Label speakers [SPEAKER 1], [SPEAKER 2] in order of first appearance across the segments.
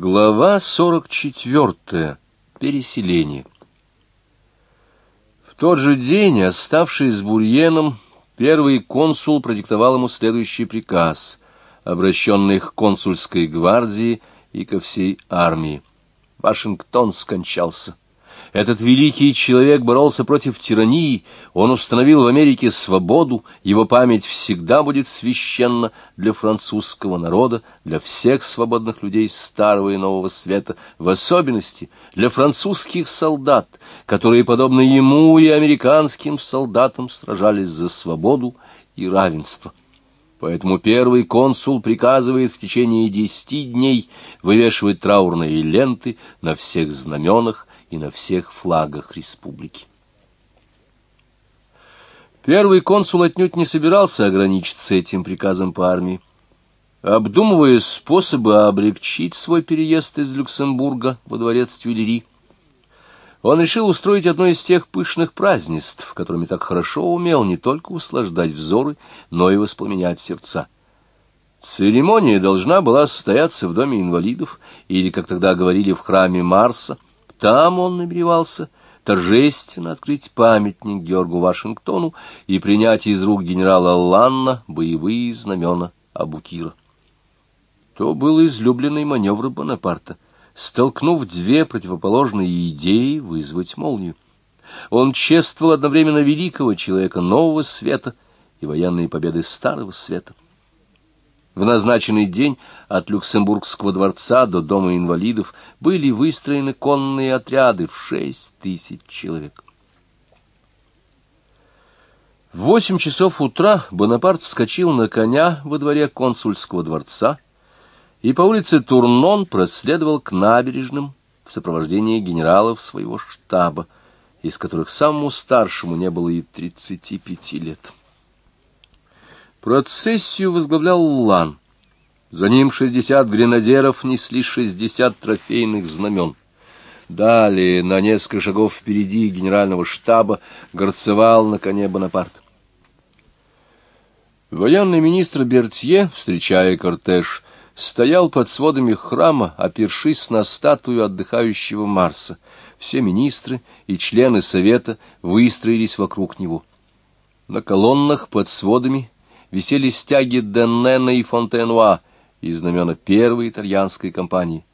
[SPEAKER 1] Глава 44. Переселение. В тот же день, оставшись с Бурьеном, первый консул продиктовал ему следующий приказ, обращенный к консульской гвардии и ко всей армии. Вашингтон скончался. Этот великий человек боролся против тирании, он установил в Америке свободу, его память всегда будет священна для французского народа, для всех свободных людей Старого и Нового Света, в особенности для французских солдат, которые, подобно ему и американским солдатам, сражались за свободу и равенство. Поэтому первый консул приказывает в течение десяти дней вывешивать траурные ленты на всех знаменах, и на всех флагах республики. Первый консул отнюдь не собирался ограничиться этим приказом по армии. Обдумывая способы облегчить свой переезд из Люксембурга во дворец Тюильри, он решил устроить одно из тех пышных празднеств, которыми так хорошо умел не только услаждать взоры, но и воспламенять сердца. Церемония должна была состояться в Доме инвалидов, или, как тогда говорили, в храме Марса — там он намеревался торжественно открыть памятник Георгу Вашингтону и принять из рук генерала Ланна боевые знамена Абукира. То был излюбленный маневр Бонапарта, столкнув две противоположные идеи вызвать молнию. Он чествовал одновременно великого человека нового света и военные победы старого света. В назначенный день от Люксембургского дворца до Дома инвалидов были выстроены конные отряды в шесть тысяч человек. В восемь часов утра Бонапарт вскочил на коня во дворе консульского дворца и по улице Турнон проследовал к набережным в сопровождении генералов своего штаба, из которых самому старшему не было и тридцати пяти лет. Процессию возглавлял Лан. За ним шестьдесят гренадеров несли шестьдесят трофейных знамен. Далее, на несколько шагов впереди генерального штаба, горцевал на коне Бонапарт. Военный министр Бертье, встречая кортеж, стоял под сводами храма, опершись на статую отдыхающего Марса. Все министры и члены совета выстроились вокруг него. На колоннах под сводами висели стяги Деннена и Фонтенуа и знамена первой итальянской компании.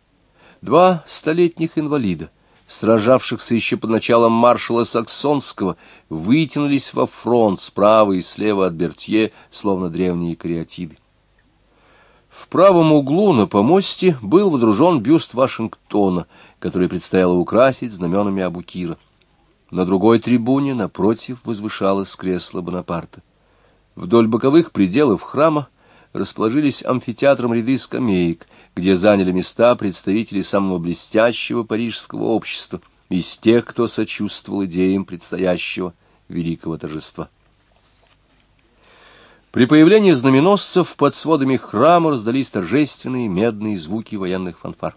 [SPEAKER 1] Два столетних инвалида, сражавшихся еще под началом маршала Саксонского, вытянулись во фронт справа и слева от Бертье, словно древние кариатиды. В правом углу на помосте был водружен бюст Вашингтона, который предстояло украсить знаменами Абукира. На другой трибуне, напротив, возвышалось кресло Бонапарта. Вдоль боковых пределов храма расположились амфитеатром ряды скамеек, где заняли места представители самого блестящего парижского общества, из тех, кто сочувствовал идеям предстоящего великого торжества. При появлении знаменосцев под сводами храма раздались торжественные медные звуки военных фанфар.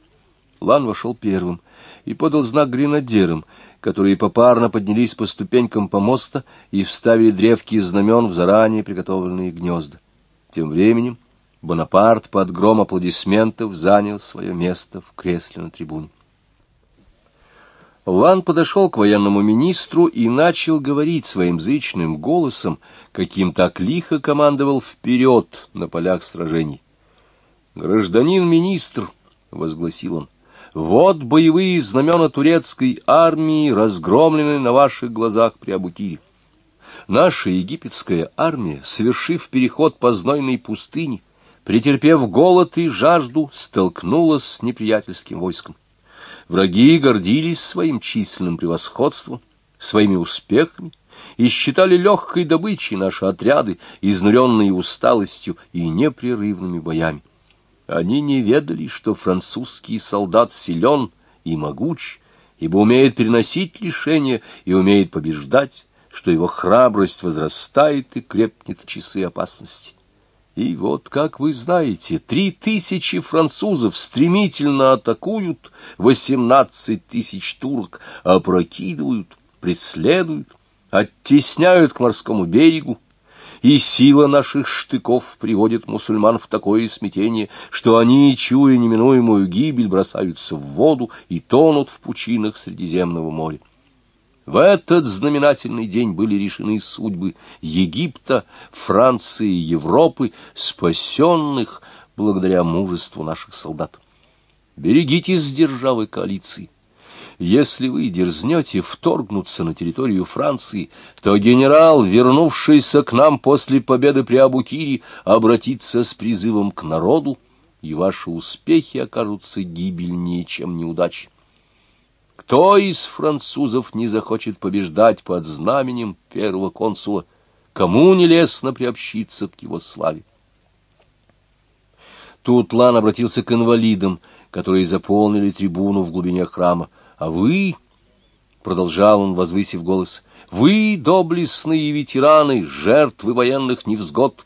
[SPEAKER 1] Лан вошел первым и подал знак гренадерам, которые попарно поднялись по ступенькам помоста и вставили древки знамен в заранее приготовленные гнезда. Тем временем Бонапарт под гром аплодисментов занял свое место в кресле на трибуне. Лан подошел к военному министру и начал говорить своим зычным голосом, каким так лихо командовал вперед на полях сражений. «Гражданин министр», — возгласил он, — «вот боевые знамена турецкой армии, разгромленные на ваших глазах при Абукире. Наша египетская армия, совершив переход по знойной пустыне, претерпев голод и жажду, столкнулась с неприятельским войском. Враги гордились своим численным превосходством, своими успехами, и считали легкой добычей наши отряды, изнуренные усталостью и непрерывными боями. Они не ведали, что французский солдат силен и могуч, ибо умеет переносить лишения и умеет побеждать, что его храбрость возрастает и крепнет в часы опасности. И вот, как вы знаете, три тысячи французов стремительно атакуют, восемнадцать тысяч турок опрокидывают, преследуют, оттесняют к морскому берегу, и сила наших штыков приводит мусульман в такое смятение, что они, чуя неминуемую гибель, бросаются в воду и тонут в пучинах Средиземного моря. В этот знаменательный день были решены судьбы Египта, Франции, Европы, спасенных благодаря мужеству наших солдат. Берегитесь державы коалиции. Если вы дерзнете вторгнуться на территорию Франции, то генерал, вернувшийся к нам после победы при Абукире, обратится с призывом к народу, и ваши успехи окажутся гибельнее, чем неудачи. Кто из французов не захочет побеждать под знаменем первого консула? Кому не лестно приобщиться к его славе? Тут Лан обратился к инвалидам, которые заполнили трибуну в глубине храма. А вы, — продолжал он, возвысив голос, — вы, доблестные ветераны, жертвы военных невзгод,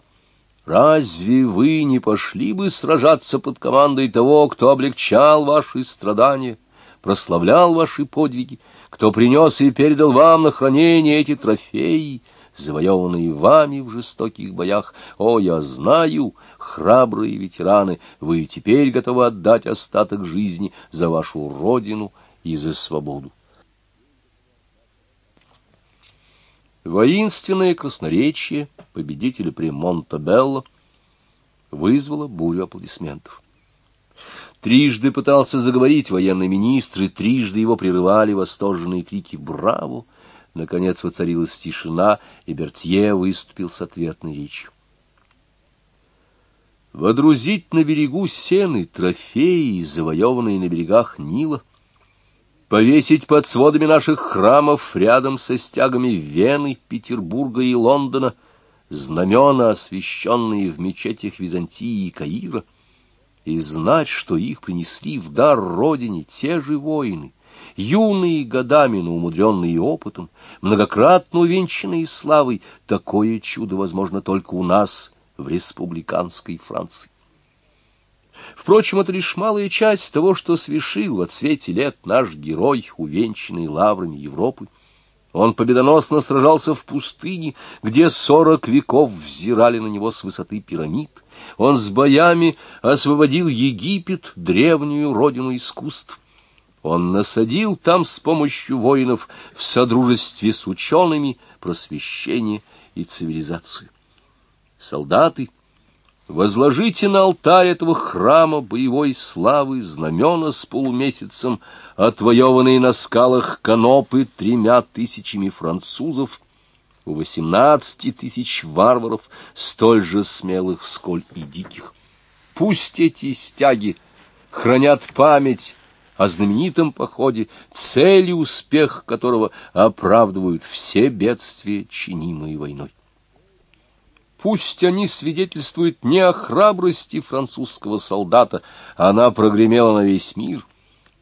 [SPEAKER 1] разве вы не пошли бы сражаться под командой того, кто облегчал ваши страдания, прославлял ваши подвиги, кто принес и передал вам на хранение эти трофеи, завоеванные вами в жестоких боях? О, я знаю, храбрые ветераны, вы теперь готовы отдать остаток жизни за вашу родину и за свободу. Воинственное красноречие победителя при Монтебелло вызвало бурю аплодисментов. Трижды пытался заговорить военный министр, и трижды его прерывали восторженные крики «Браво!». Наконец воцарилась тишина, и Бертье выступил с ответной речью. Водрузить на берегу сены трофеи, завоеванные на берегах Нила — повесить под сводами наших храмов рядом со стягами Вены, Петербурга и Лондона знамена, освященные в мечетях Византии и Каира, и знать, что их принесли в дар родине те же воины, юные годами, но умудренные опытом, многократно увенчанные славой, такое чудо возможно только у нас, в республиканской Франции. Впрочем, это лишь малая часть того, что свершил в отсвете лет наш герой, увенчанный лаврами Европы. Он победоносно сражался в пустыне, где сорок веков взирали на него с высоты пирамид. Он с боями освободил Египет, древнюю родину искусств. Он насадил там с помощью воинов в содружестве с учеными просвещение и цивилизацию. Солдаты — Возложите на алтарь этого храма боевой славы знамена с полумесяцем, отвоеванные на скалах канопы тремя тысячами французов, у восемнадцати тысяч варваров, столь же смелых, сколь и диких. Пусть эти стяги хранят память о знаменитом походе, цели успех которого оправдывают все бедствия, чинимые войной. Пусть они свидетельствуют не о храбрости французского солдата, она прогремела на весь мир,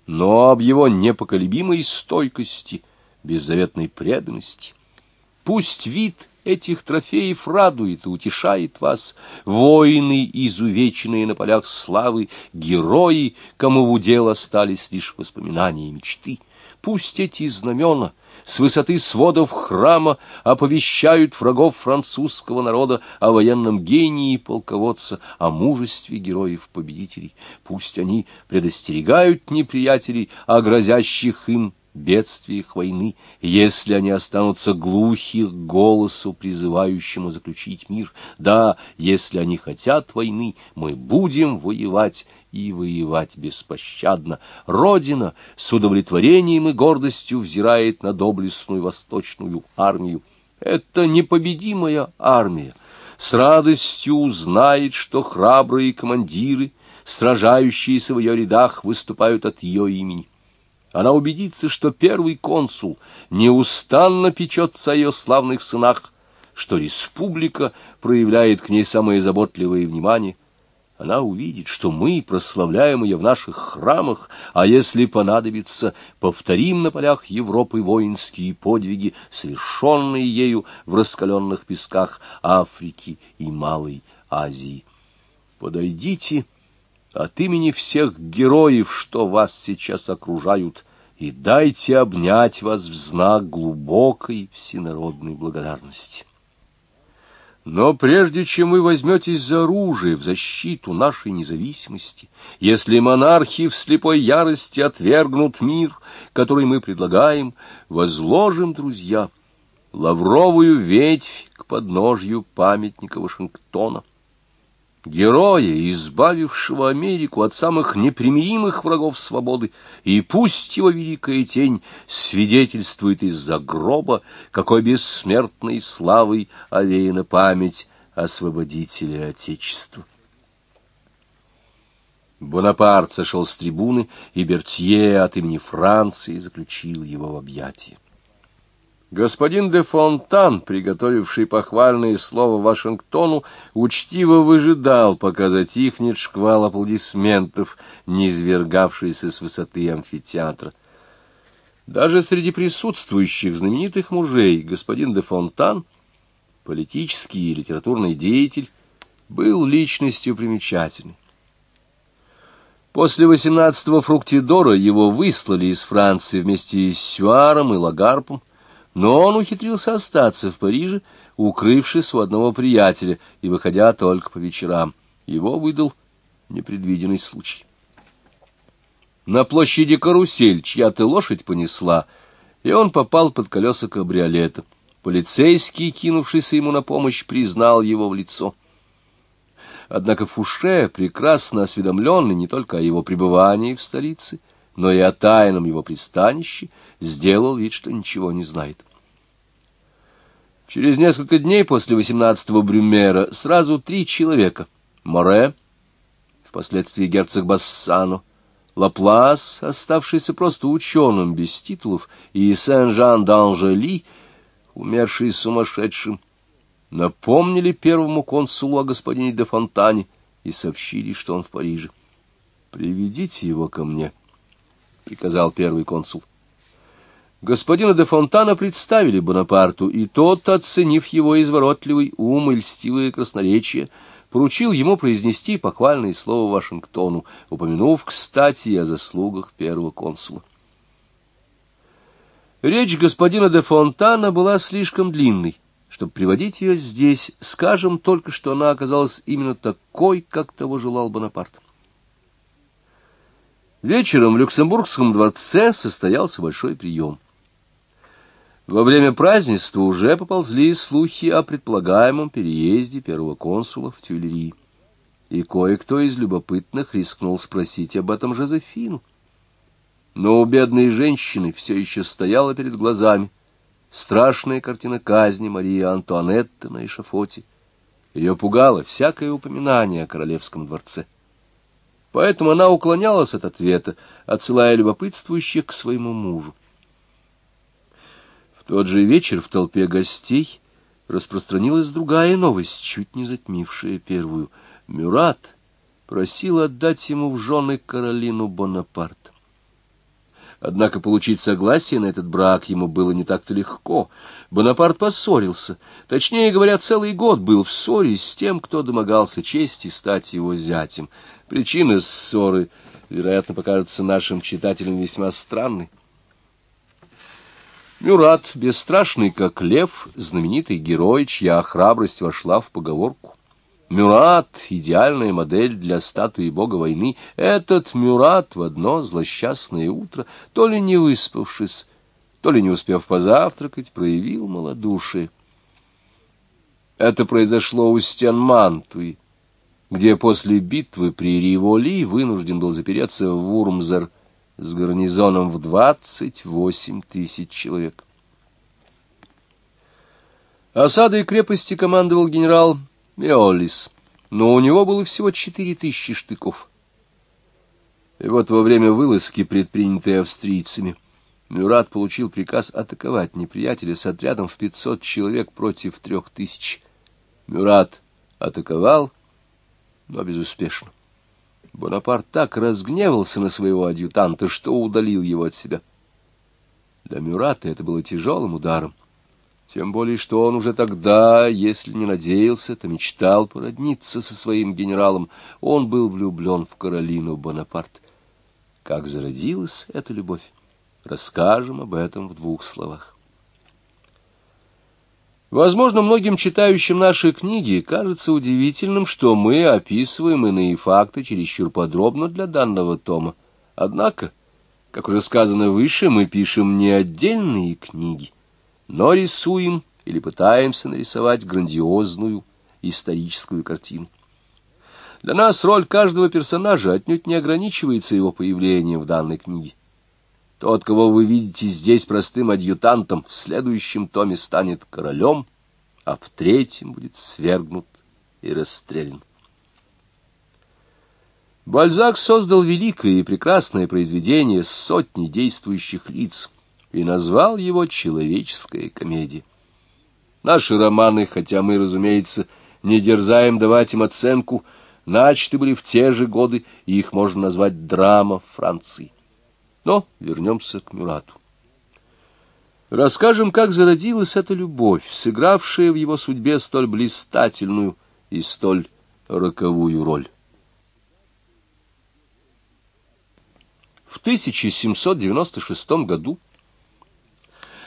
[SPEAKER 1] но об его непоколебимой стойкости, беззаветной преданности. Пусть вид этих трофеев радует и утешает вас, воины, изувеченные на полях славы, герои, кому в удел остались лишь воспоминания и мечты. Пусть эти знамена — с высоты сводов храма оповещают врагов французского народа о военном гении полководца, о мужестве героев-победителей. Пусть они предостерегают неприятелей о грозящих им бедствиях войны, если они останутся глухи к голосу, призывающему заключить мир. Да, если они хотят войны, мы будем воевать, и воевать беспощадно. Родина с удовлетворением и гордостью взирает на доблестную восточную армию. Это непобедимая армия. С радостью узнает, что храбрые командиры, сражающиеся в ее рядах, выступают от ее имени. Она убедится, что первый консул неустанно печется о ее славных сынах, что республика проявляет к ней самое заботливое внимание — она увидит, что мы прославляем ее в наших храмах, а если понадобится, повторим на полях Европы воинские подвиги, совершенные ею в раскаленных песках Африки и Малой Азии. Подойдите от имени всех героев, что вас сейчас окружают, и дайте обнять вас в знак глубокой всенародной благодарности. Но прежде чем вы возьметесь за оружие в защиту нашей независимости, если монархи в слепой ярости отвергнут мир, который мы предлагаем, возложим, друзья, лавровую ветвь к подножью памятника Вашингтона героя, избавившего Америку от самых непримиримых врагов свободы, и пусть его великая тень свидетельствует из-за гроба, какой бессмертной славой овеяна память освободителя Отечества. Бонапарт сошел с трибуны, и Бертье от имени Франции заключил его в объятия. Господин де Фонтан, приготовивший похвальное слово Вашингтону, учтиво выжидал, пока затихнет шквал аплодисментов, низвергавшийся с высоты амфитеатра. Даже среди присутствующих знаменитых мужей господин де Фонтан, политический и литературный деятель, был личностью примечательной. После 18-го фруктидора его выслали из Франции вместе с Сюаром и Лагарпом, но он ухитрился остаться в Париже, укрывшись у одного приятеля и выходя только по вечерам. Его выдал непредвиденный случай. На площади карусель чья-то лошадь понесла, и он попал под колеса кабриолета. Полицейский, кинувшийся ему на помощь, признал его в лицо. Однако Фуше, прекрасно осведомленный не только о его пребывании в столице, но и о тайном его пристанище, сделал вид, что ничего не знает. Через несколько дней после 18-го Брюмера сразу три человека — Море, впоследствии герцог Бассано, Лаплас, оставшийся просто ученым без титулов, и Сен-Жан d'Ангели, умерший сумасшедшим, напомнили первому консулу о господине де Фонтане и сообщили, что он в Париже. «Приведите его ко мне», приказал первый консул. Господина де Фонтана представили Бонапарту, и тот, оценив его изворотливый ум и льстивое красноречие, поручил ему произнести похвальное слово Вашингтону, упомянув, кстати, о заслугах первого консула. Речь господина де Фонтана была слишком длинной. Чтобы приводить ее здесь, скажем только, что она оказалась именно такой, как того желал Бонапарт. Вечером в Люксембургском дворце состоялся большой прием. Во время празднества уже поползли слухи о предполагаемом переезде первого консула в Тюильри. И кое-кто из любопытных рискнул спросить об этом Жозефину. Но у бедной женщины все еще стояла перед глазами страшная картина казни Марии Антуанетты на эшафоте. Ее пугало всякое упоминание о королевском дворце. Поэтому она уклонялась от ответа, отсылая любопытствующих к своему мужу. Тот же вечер в толпе гостей распространилась другая новость, чуть не затмившая первую. Мюрат просил отдать ему в жены Каролину Бонапарт. Однако получить согласие на этот брак ему было не так-то легко. Бонапарт поссорился. Точнее говоря, целый год был в ссоре с тем, кто домогался чести стать его зятем. Причина ссоры, вероятно, покажется нашим читателям весьма странной. Мюрат, бесстрашный как лев, знаменитый герой, чья храбрость вошла в поговорку. Мюрат — идеальная модель для статуи бога войны. Этот Мюрат в одно злосчастное утро, то ли не выспавшись, то ли не успев позавтракать, проявил малодушие. Это произошло у стен Мантуи где после битвы при Риволи вынужден был запереться в Урмзер с гарнизоном в двадцать восемь тысяч человек. Осадой крепости командовал генерал Меолис, но у него было всего четыре тысячи штыков. И вот во время вылазки, предпринятой австрийцами, Мюрат получил приказ атаковать неприятеля с отрядом в пятьсот человек против трех тысяч. Мюрат атаковал но безуспешно. Бонапарт так разгневался на своего адъютанта, что удалил его от себя. Для Мюрата это было тяжелым ударом. Тем более, что он уже тогда, если не надеялся, то мечтал породниться со своим генералом. Он был влюблен в Каролину Бонапарт. Как зародилась эта любовь? Расскажем об этом в двух словах. Возможно, многим читающим наши книги кажется удивительным, что мы описываем иные факты чересчур подробно для данного тома. Однако, как уже сказано выше, мы пишем не отдельные книги, но рисуем или пытаемся нарисовать грандиозную историческую картину. Для нас роль каждого персонажа отнюдь не ограничивается его появлением в данной книге. Тот, кого вы видите здесь простым адъютантом, в следующем томе станет королем, а в третьем будет свергнут и расстрелян. Бальзак создал великое и прекрасное произведение с сотней действующих лиц и назвал его «Человеческая комедия». Наши романы, хотя мы, разумеется, не дерзаем давать им оценку, начаты были в те же годы, и их можно назвать драма Франции. Но вернемся к Мюрату. Расскажем, как зародилась эта любовь, сыгравшая в его судьбе столь блистательную и столь роковую роль. В 1796 году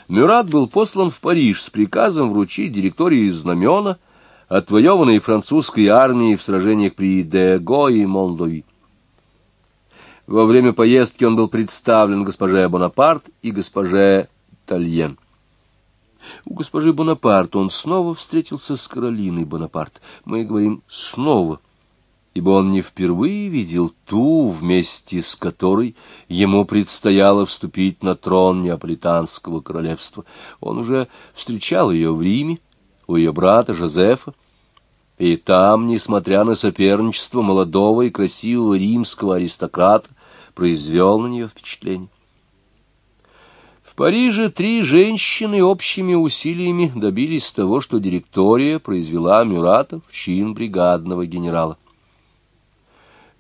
[SPEAKER 1] Мюрат был послан в Париж с приказом вручить директории знамена, отвоеванные французской армией в сражениях при Дего и Монлови. Во время поездки он был представлен госпоже Бонапарт и госпоже Тальен. У госпожи Бонапарт он снова встретился с Каролиной Бонапарт. Мы говорим «снова», ибо он не впервые видел ту, вместе с которой ему предстояло вступить на трон Неаполитанского королевства. Он уже встречал ее в Риме, у ее брата Жозефа, и там, несмотря на соперничество молодого и красивого римского аристократа, произвел на нее впечатление. В Париже три женщины общими усилиями добились того, что директория произвела Мюрата в чин бригадного генерала.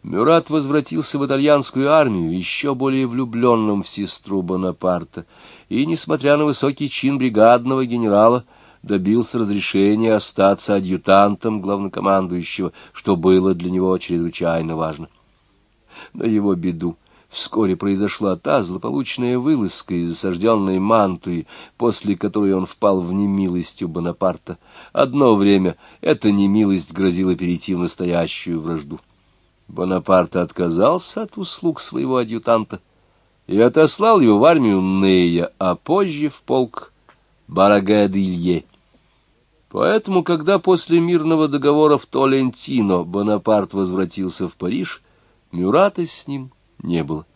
[SPEAKER 1] Мюрат возвратился в итальянскую армию еще более влюбленным в сестру Бонапарта, и, несмотря на высокий чин бригадного генерала, добился разрешения остаться адъютантом главнокомандующего, что было для него чрезвычайно важно. На его беду вскоре произошла та злополучная вылазка из осажденной Мантуи, после которой он впал в немилость у Бонапарта. Одно время эта немилость грозила перейти в настоящую вражду. Бонапарт отказался от услуг своего адъютанта и отослал его в армию Нея, а позже в полк Барагадилье. Поэтому, когда после мирного договора в Толентино Бонапарт возвратился в Париж, Мюрата с ним не было.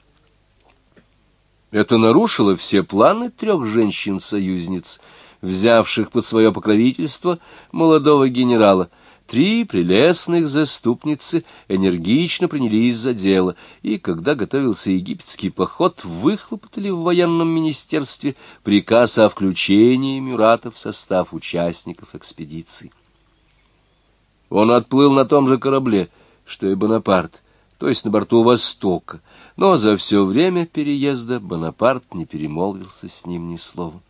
[SPEAKER 1] Это нарушило все планы трех женщин-союзниц, взявших под свое покровительство молодого генерала. Три прелестных заступницы энергично принялись за дело, и, когда готовился египетский поход, выхлопотали в военном министерстве приказ о включении Мюрата в состав участников экспедиции. Он отплыл на том же корабле, что и Бонапарт, то есть на борту «Востока», но за все время переезда Бонапарт не перемолвился с ним ни словом.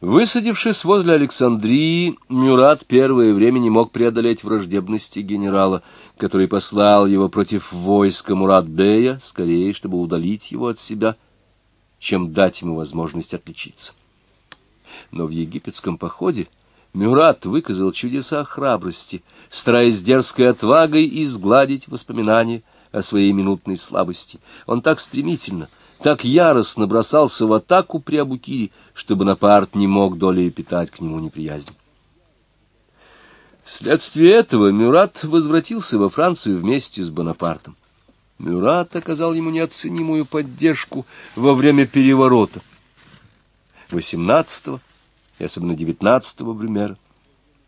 [SPEAKER 1] Высадившись возле Александрии, Мюрат первое время не мог преодолеть враждебности генерала, который послал его против войска Мурат-бея, скорее, чтобы удалить его от себя, чем дать ему возможность отличиться. Но в египетском походе Мюрат выказал чудеса храбрости, стараясь дерзкой отвагой изгладить воспоминания о своей минутной слабости. Он так стремительно, так яростно бросался в атаку при Абукире, что Бонапарт не мог долей питать к нему неприязнь. Вследствие этого Мюрат возвратился во Францию вместе с Бонапартом. Мюрат оказал ему неоценимую поддержку во время переворота 18 и особенно девятнадцатого Брюмера.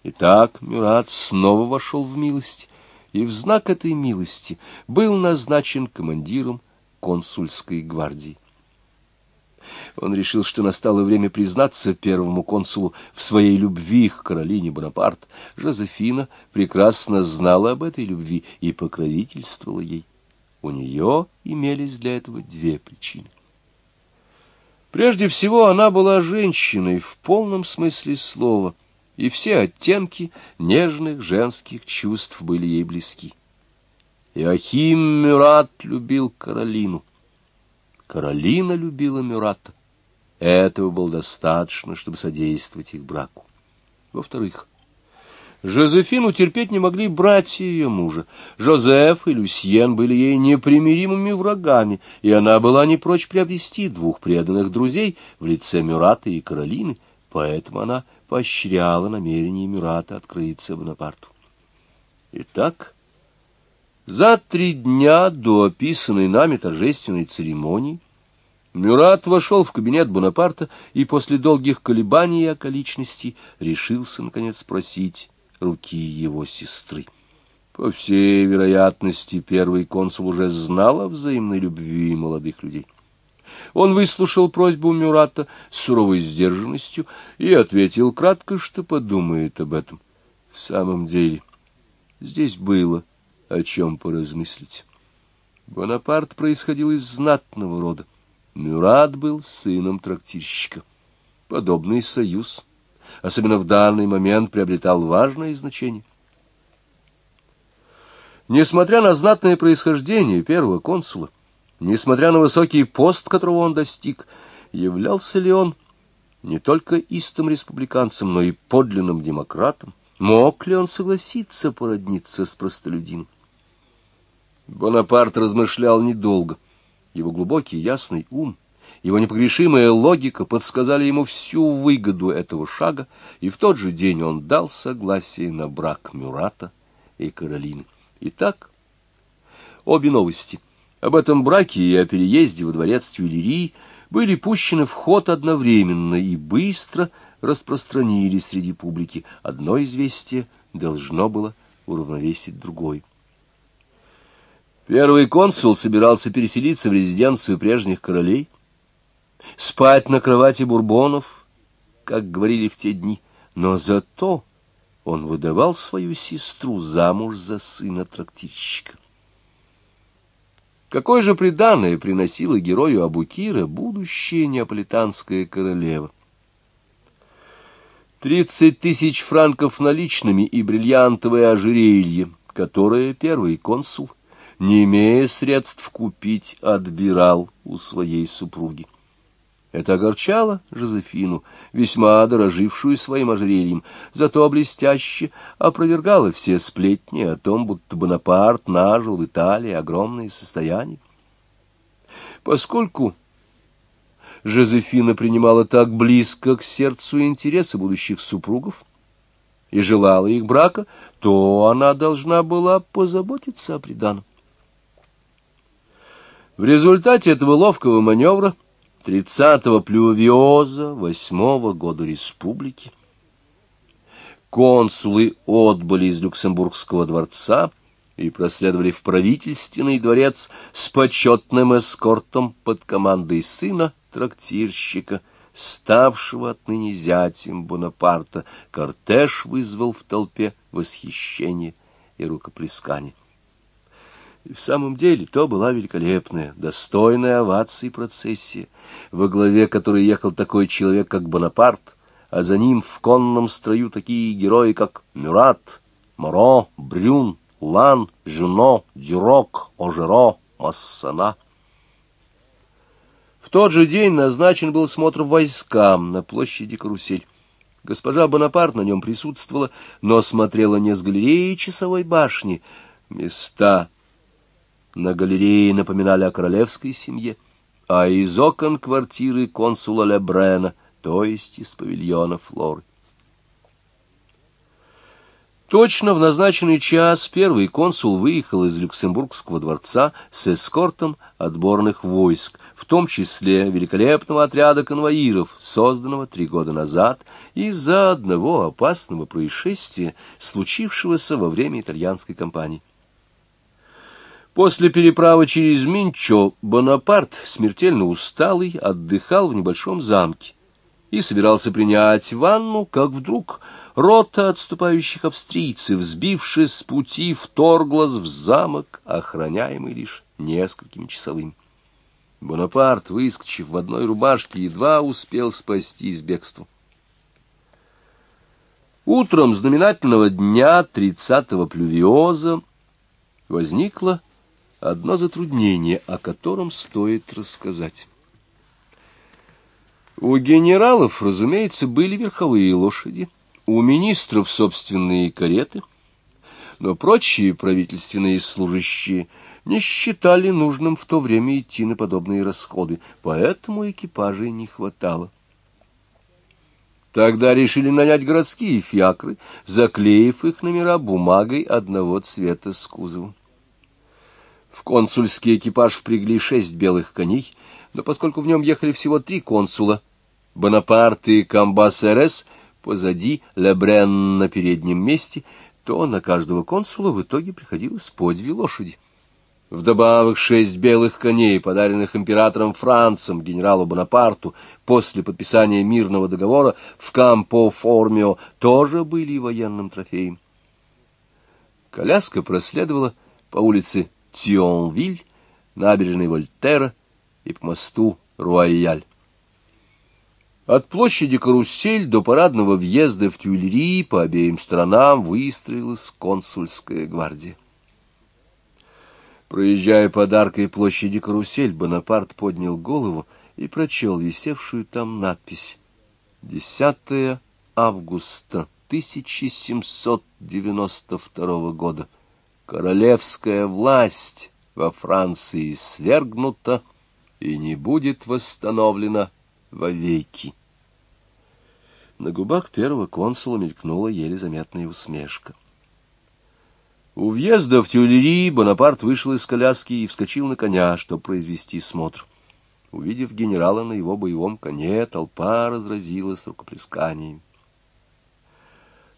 [SPEAKER 1] Итак, Мюрат снова вошел в милость, и в знак этой милости был назначен командиром консульской гвардии. Он решил, что настало время признаться первому консулу в своей любви к Каролине Бонапарт. Жозефина прекрасно знала об этой любви и покровительствовала ей. У нее имелись для этого две причины. Прежде всего, она была женщиной в полном смысле слова, и все оттенки нежных женских чувств были ей близки. Иохим Мюрат любил Каролину. Каролина любила Мюрата. Этого было достаточно, чтобы содействовать их браку. Во-вторых, Жозефину терпеть не могли братья ее мужа. Жозеф и Люсьен были ей непримиримыми врагами, и она была не прочь приобрести двух преданных друзей в лице Мюрата и Каролины, поэтому она поощряла намерение Мюрата открыться Бонапарту. Итак, за три дня до описанной нами торжественной церемонии Мюрат вошел в кабинет Бонапарта и после долгих колебаний и околичностей решился, наконец, спросить руки его сестры. По всей вероятности, первый консул уже знал о взаимной любви молодых людей. Он выслушал просьбу Мюрата с суровой сдержанностью и ответил кратко, что подумает об этом. В самом деле, здесь было о чем поразмыслить. Бонапарт происходил из знатного рода. Мюрат был сыном трактирщика. Подобный союз особенно в данный момент, приобретал важное значение. Несмотря на знатное происхождение первого консула, несмотря на высокий пост, которого он достиг, являлся ли он не только истым республиканцем, но и подлинным демократом? Мог ли он согласиться породниться с простолюдином? Бонапарт размышлял недолго. Его глубокий ясный ум — его непогрешимая логика подсказали ему всю выгоду этого шага, и в тот же день он дал согласие на брак Мюрата и Каролины. Итак, обе новости об этом браке и о переезде во дворец Тюильрии были пущены в ход одновременно и быстро распространились среди публики. Одно известие должно было уравновесить другое. Первый консул собирался переселиться в резиденцию прежних королей, спать на кровати бурбонов, как говорили в те дни, но зато он выдавал свою сестру замуж за сына трактирщика. Какое же приданное приносила герою Абукира будущая неаполитанская королева? Тридцать тысяч франков наличными и бриллиантовое ожерелье, которое первый консул, не имея средств купить, отбирал у своей супруги. Это огорчало Жозефину, весьма дорожившую своим ожерельем, зато блестяще опровергало все сплетни о том, будто Бонапарт нажил в Италии огромные состояния. Поскольку Жозефина принимала так близко к сердцу интересы будущих супругов и желала их брака, то она должна была позаботиться о приданом. В результате этого ловкого маневра тридцатого плювиоза восьмого года республики. Консулы отбыли из Люксембургского дворца и проследовали в правительственный дворец с почетным эскортом под командой сына трактирщика, ставшего отныне зятем Бонапарта. Кортеж вызвал в толпе восхищение и рукоплескание. И в самом деле то была великолепная, достойная овации процессия, во главе которой ехал такой человек, как Бонапарт, а за ним в конном строю такие герои, как Мюрат, Моро, Брюн, Лан, Жуно, Дюрок, Ожеро, Массана. В тот же день назначен был смотр войскам на площади Карусель. Госпожа Бонапарт на нем присутствовала, но смотрела не с галереи часовой башни. Места на галерее напоминали о королевской семье, а из окон квартиры консула Лебрена, то есть из павильона Флоры. Точно в назначенный час первый консул выехал из Люксембургского дворца с эскортом отборных войск, в том числе великолепного отряда конвоиров, созданного три года назад из-за одного опасного происшествия, случившегося во время итальянской кампании. После переправы через Минчо Бонапарт, смертельно усталый, отдыхал в небольшом замке и собирался принять ванну, как вдруг рота отступающих австрийцев, сбившись с пути, вторглась в замок, охраняемый лишь несколькими часовыми. Бонапарт, выскочив в одной рубашке, едва успел спастись бегством. Утром знаменательного дня тридцатого плювиоза возникла одно затруднение, о котором стоит рассказать. У генералов, разумеется, были верховые лошади, у министров собственные кареты, но прочие правительственные служащие не считали нужным в то время идти на подобные расходы, поэтому экипажей не хватало. Тогда решили нанять городские фиакры, заклеив их номера бумагой одного цвета с кузовом. В консульский экипаж впрягли шесть белых коней, но поскольку в нем ехали всего три консула, Бонапарт и Камбас-РС позади, Лебрен на переднем месте, то на каждого консула в итоге приходилось по две лошади. Вдобавок шесть белых коней, подаренных императором Францем генералу Бонапарту после подписания мирного договора в Кампо-Формио, тоже были военным трофеем. Коляска проследовала по улице Тионвиль, набережной Вольтера и по мосту Руайяль. От площади Карусель до парадного въезда в Тюильри по обеим сторонам выстроилась консульская гвардия. Проезжая под аркой площади Карусель, Бонапарт поднял голову и прочел висевшую там надпись «10 августа 1792 года. Королевская власть во Франции свергнута и не будет восстановлена вовеки. На губах первого консула мелькнула еле заметная усмешка. У въезда в Тюльри Бонапарт вышел из коляски и вскочил на коня, чтобы произвести смотр. Увидев генерала на его боевом коне, толпа разразилась рукоплесканиями.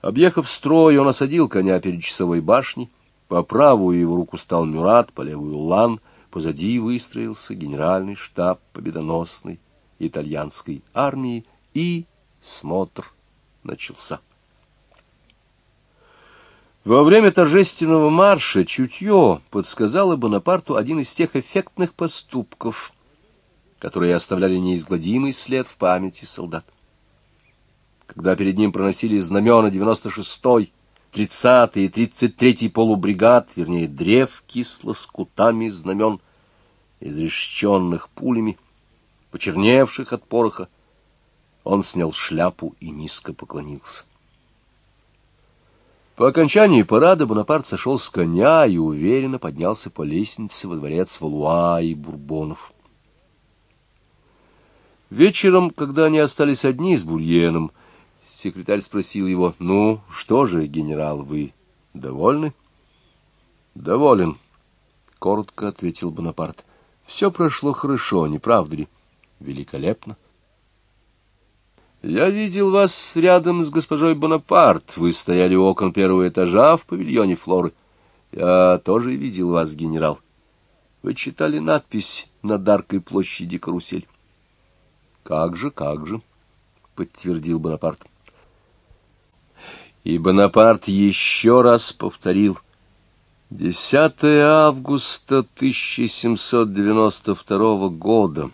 [SPEAKER 1] Объехав строй, он осадил коня перед часовой башней. По правую его руку стал Мюрат, по левую — Лан. Позади выстроился генеральный штаб победоносной итальянской армии, и смотр начался. Во время торжественного марша чутье подсказало Бонапарту один из тех эффектных поступков, которые оставляли неизгладимый след в памяти солдат. Когда перед ним проносились знамена 96-й, 30-й и 33-й полубригад, вернее, древки с лоскутами знамен, изрешеченных пулями, почерневших от пороха, он снял шляпу и низко поклонился. По окончании парада Бонапарт сошел с коня и уверенно поднялся по лестнице во дворец Валуа и Бурбонов. Вечером, когда они остались одни с Бурьеном, секретарь спросил его, «Ну, что же, генерал, вы довольны?» «Доволен», — коротко ответил Бонапарт. «Все прошло хорошо, не правда ли?» великолепно. Я видел вас рядом с госпожой Бонапарт. Вы стояли у окон первого этажа в павильоне Флоры. Я тоже видел вас, генерал. Вы читали надпись над аркой площади Карусель. Как же, как же, подтвердил Бонапарт. И Бонапарт еще раз повторил. 10 августа 1792 года.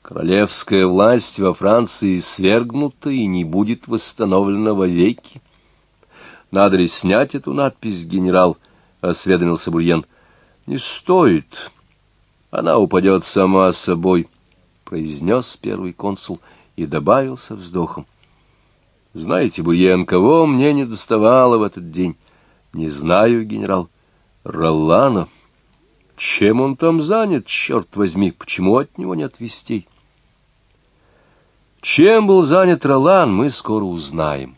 [SPEAKER 1] Королевская власть во Франции свергнута и не будет восстановлена вовеки. Надо ли снять эту надпись, генерал? — осведомился Бурьен. — Не стоит. Она упадет сама собой, — произнес первый консул и добавил со вздохом. — Знаете, Бурьен, кого мне не доставало в этот день? — Не знаю, генерал. — Роллана. Чем он там занят, черт возьми? Почему от него нет вестей? — чем был занят Ролан, мы скоро узнаем.